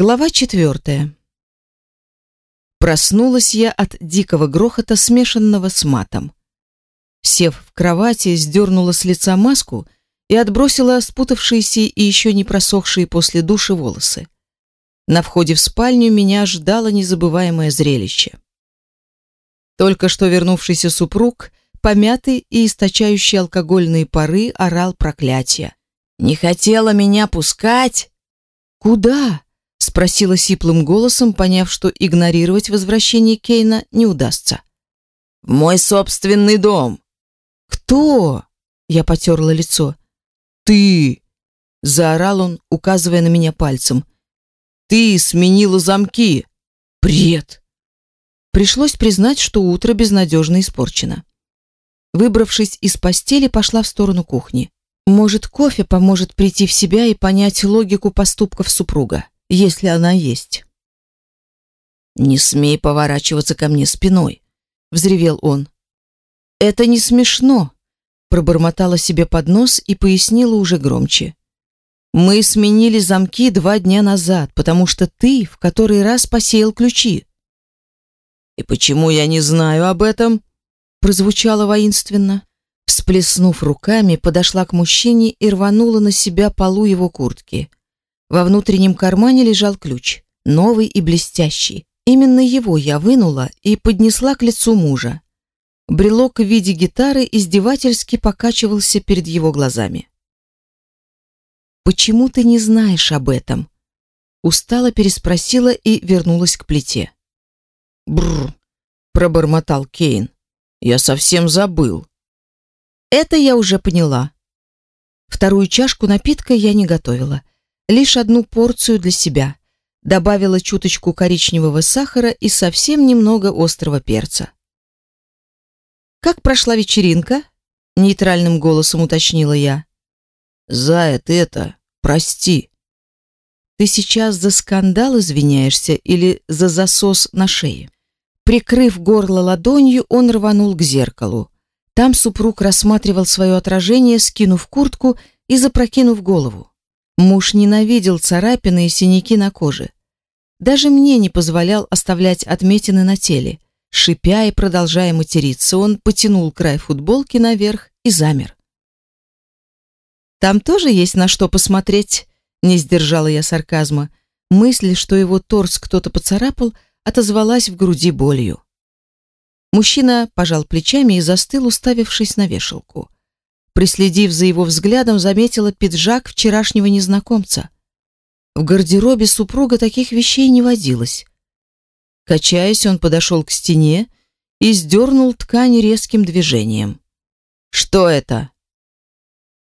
Глава четвертая. Проснулась я от дикого грохота, смешанного с матом. Сев в кровати, сдернула с лица маску и отбросила спутавшиеся и еще не просохшие после души волосы. На входе в спальню меня ждало незабываемое зрелище. Только что вернувшийся супруг, помятый и источающий алкогольные пары, орал проклятия. «Не хотела меня пускать!» «Куда?» Спросила сиплым голосом, поняв, что игнорировать возвращение Кейна не удастся. В мой собственный дом. Кто? Я потерла лицо. Ты, заорал он, указывая на меня пальцем. Ты сменила замки. Бред. Пришлось признать, что утро безнадежно испорчено. Выбравшись из постели, пошла в сторону кухни. Может, кофе поможет прийти в себя и понять логику поступков супруга если она есть. «Не смей поворачиваться ко мне спиной», — взревел он. «Это не смешно», — пробормотала себе под нос и пояснила уже громче. «Мы сменили замки два дня назад, потому что ты в который раз посеял ключи». «И почему я не знаю об этом?» — прозвучало воинственно. Всплеснув руками, подошла к мужчине и рванула на себя полу его куртки. Во внутреннем кармане лежал ключ, новый и блестящий. Именно его я вынула и поднесла к лицу мужа. Брелок в виде гитары издевательски покачивался перед его глазами. «Почему ты не знаешь об этом?» Устало переспросила и вернулась к плите. «Бррр!» — пробормотал Кейн. «Я совсем забыл». «Это я уже поняла». Вторую чашку напитка я не готовила лишь одну порцию для себя. Добавила чуточку коричневого сахара и совсем немного острого перца. «Как прошла вечеринка?» — нейтральным голосом уточнила я. «Зая, ты это, прости». «Ты сейчас за скандал извиняешься или за засос на шее?» Прикрыв горло ладонью, он рванул к зеркалу. Там супруг рассматривал свое отражение, скинув куртку и запрокинув голову. Муж ненавидел царапины и синяки на коже. Даже мне не позволял оставлять отметины на теле. Шипя и продолжая материться, он потянул край футболки наверх и замер. «Там тоже есть на что посмотреть», — не сдержала я сарказма. Мысль, что его торс кто-то поцарапал, отозвалась в груди болью. Мужчина пожал плечами и застыл, уставившись на вешалку. Приследив за его взглядом, заметила пиджак вчерашнего незнакомца. В гардеробе супруга таких вещей не водилось. Качаясь, он подошел к стене и сдернул ткань резким движением. «Что это?»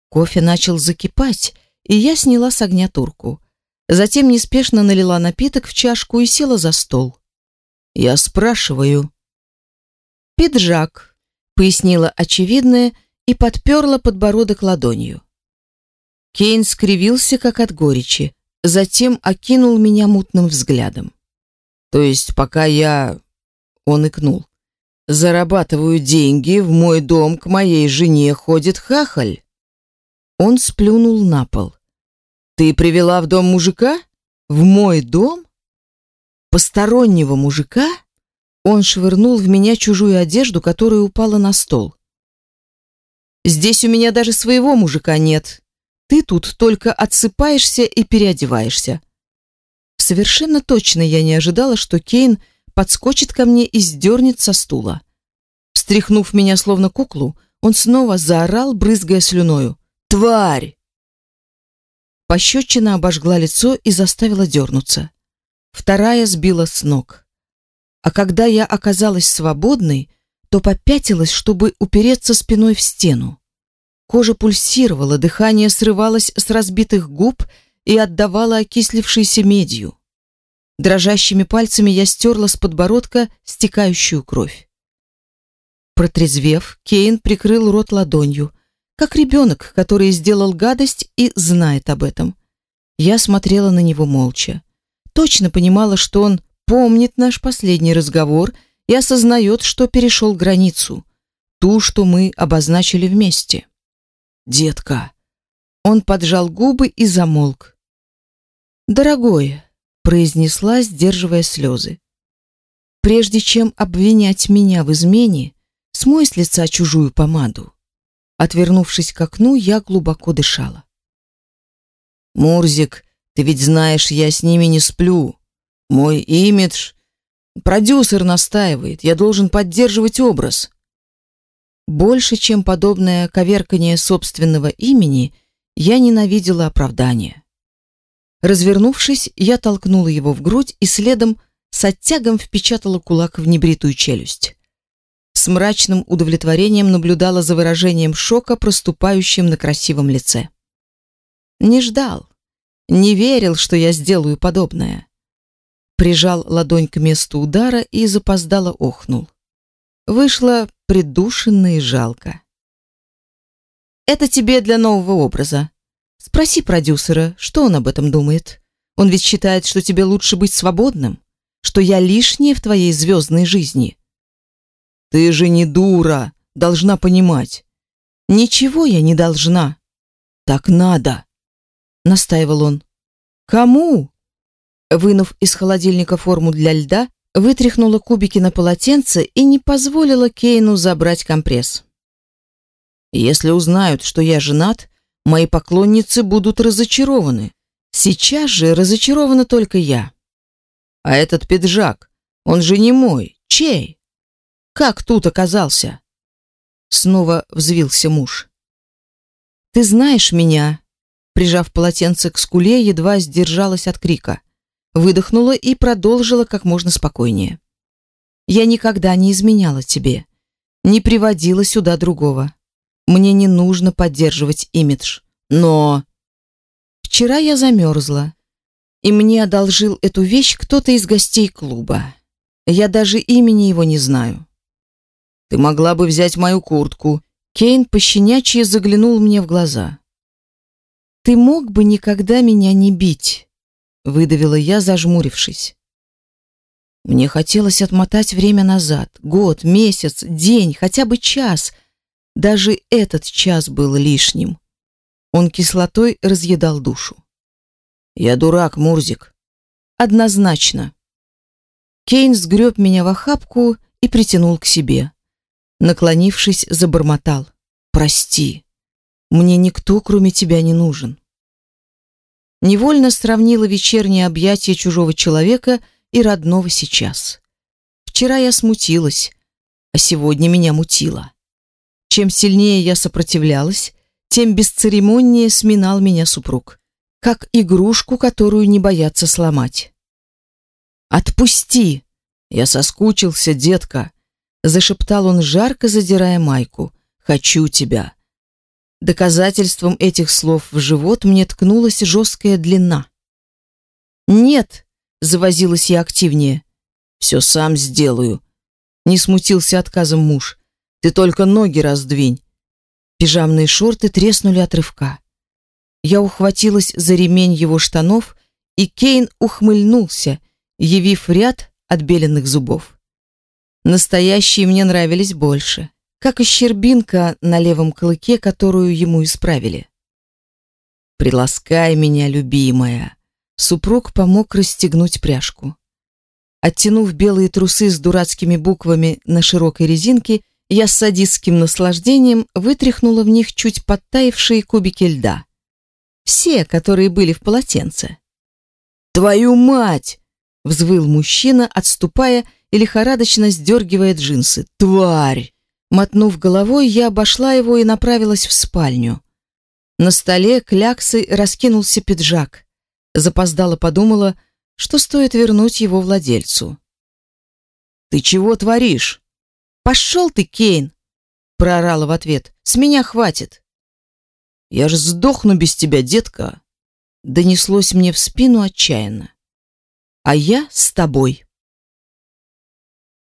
Кофе начал закипать, и я сняла с огня турку. Затем неспешно налила напиток в чашку и села за стол. «Я спрашиваю». «Пиджак», — пояснила очевидное, — и подперла подбородок ладонью. Кейн скривился, как от горечи, затем окинул меня мутным взглядом. То есть, пока я... Он икнул. Зарабатываю деньги, в мой дом к моей жене ходит хахаль. Он сплюнул на пол. Ты привела в дом мужика? В мой дом? Постороннего мужика? Он швырнул в меня чужую одежду, которая упала на стол. Здесь у меня даже своего мужика нет. Ты тут только отсыпаешься и переодеваешься. Совершенно точно я не ожидала, что Кейн подскочит ко мне и сдернет со стула. Встряхнув меня словно куклу, он снова заорал, брызгая слюною. «Тварь!» Пощечина обожгла лицо и заставила дернуться. Вторая сбила с ног. А когда я оказалась свободной, то попятилась, чтобы упереться спиной в стену. Кожа пульсировала, дыхание срывалось с разбитых губ и отдавало окислившейся медью. Дрожащими пальцами я стерла с подбородка стекающую кровь. Протрезвев, Кейн прикрыл рот ладонью, как ребенок, который сделал гадость и знает об этом. Я смотрела на него молча. Точно понимала, что он помнит наш последний разговор — и осознает, что перешел границу, ту, что мы обозначили вместе. «Детка!» Он поджал губы и замолк. «Дорогой!» произнесла, сдерживая слезы. Прежде чем обвинять меня в измене, смой с лица чужую помаду. Отвернувшись к окну, я глубоко дышала. Мурзик, ты ведь знаешь, я с ними не сплю. Мой имидж продюсер настаивает, я должен поддерживать образ. Больше, чем подобное коверкание собственного имени, я ненавидела оправдание. Развернувшись, я толкнула его в грудь и следом с оттягом впечатала кулак в небритую челюсть. С мрачным удовлетворением наблюдала за выражением шока, проступающим на красивом лице. Не ждал, не верил, что я сделаю подобное. Прижал ладонь к месту удара и запоздало охнул. Вышло придушенно и жалко. Это тебе для нового образа. Спроси продюсера, что он об этом думает. Он ведь считает, что тебе лучше быть свободным, что я лишняя в твоей звездной жизни. Ты же не дура, должна понимать. Ничего я не должна. Так надо, настаивал он. Кому? Вынув из холодильника форму для льда, вытряхнула кубики на полотенце и не позволила Кейну забрать компресс. Если узнают, что я женат, Мои поклонницы будут разочарованы. Сейчас же разочарована только я. А этот пиджак, он же не мой, чей? Как тут оказался? Снова взвился муж. Ты знаешь меня? Прижав полотенце к скуле, едва сдержалась от крика. Выдохнула и продолжила как можно спокойнее. Я никогда не изменяла тебе, не приводила сюда другого. Мне не нужно поддерживать имидж. Но вчера я замерзла, и мне одолжил эту вещь кто-то из гостей клуба. Я даже имени его не знаю. Ты могла бы взять мою куртку. Кейн пощенячьи заглянул мне в глаза. Ты мог бы никогда меня не бить, выдавила я, зажмурившись. Мне хотелось отмотать время назад, год, месяц, день, хотя бы час, даже этот час был лишним. Он кислотой разъедал душу. Я дурак, Мурзик. Однозначно. Кейн сгреб меня в охапку и притянул к себе. Наклонившись, забормотал: "Прости. Мне никто, кроме тебя, не нужен". Невольно сравнила вечернее объятие чужого человека и родного сейчас. Вчера я смутилась, а сегодня меня мутило. Чем сильнее я сопротивлялась, тем бесцеремоннее сминал меня супруг, как игрушку, которую не боятся сломать. «Отпусти!» «Я соскучился, детка!» Зашептал он жарко, задирая майку. «Хочу тебя!» Доказательством этих слов в живот мне ткнулась жесткая длина. «Нет!» — завозилась я активнее. «Все сам сделаю!» Не смутился отказом муж. Ты только ноги раздвинь. Пижамные шорты треснули от рывка. Я ухватилась за ремень его штанов, и Кейн ухмыльнулся, явив ряд отбеленных зубов. Настоящие мне нравились больше, как и щербинка на левом клыке, которую ему исправили. «Приласкай меня, любимая!» Супруг помог расстегнуть пряжку. Оттянув белые трусы с дурацкими буквами на широкой резинке, я с садистским наслаждением вытряхнула в них чуть подтаявшие кубики льда. Все, которые были в полотенце. «Твою мать!» — взвыл мужчина, отступая и лихорадочно сдергивая джинсы. «Тварь!» Мотнув головой, я обошла его и направилась в спальню. На столе кляксой раскинулся пиджак. Запоздала подумала, что стоит вернуть его владельцу. «Ты чего творишь?» «Пошел ты, Кейн!» — проорала в ответ. «С меня хватит!» «Я ж сдохну без тебя, детка!» Донеслось мне в спину отчаянно. «А я с тобой!»